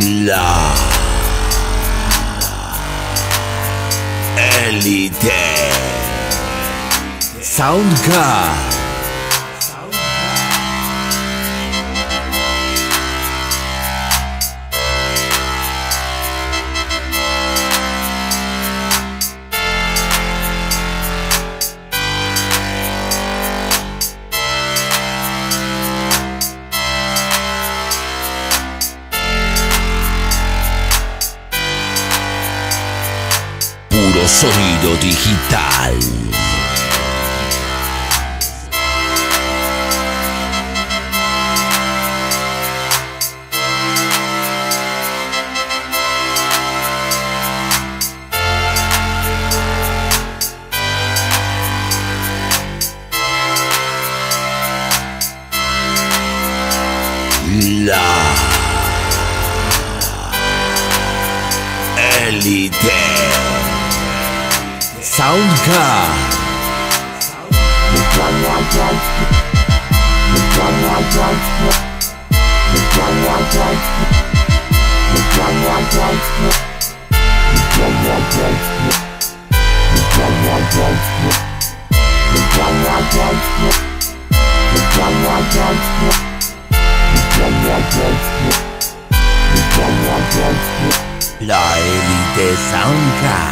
La Elite. Soundcard sonido digital. La Elite Soundcard La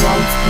Yeah.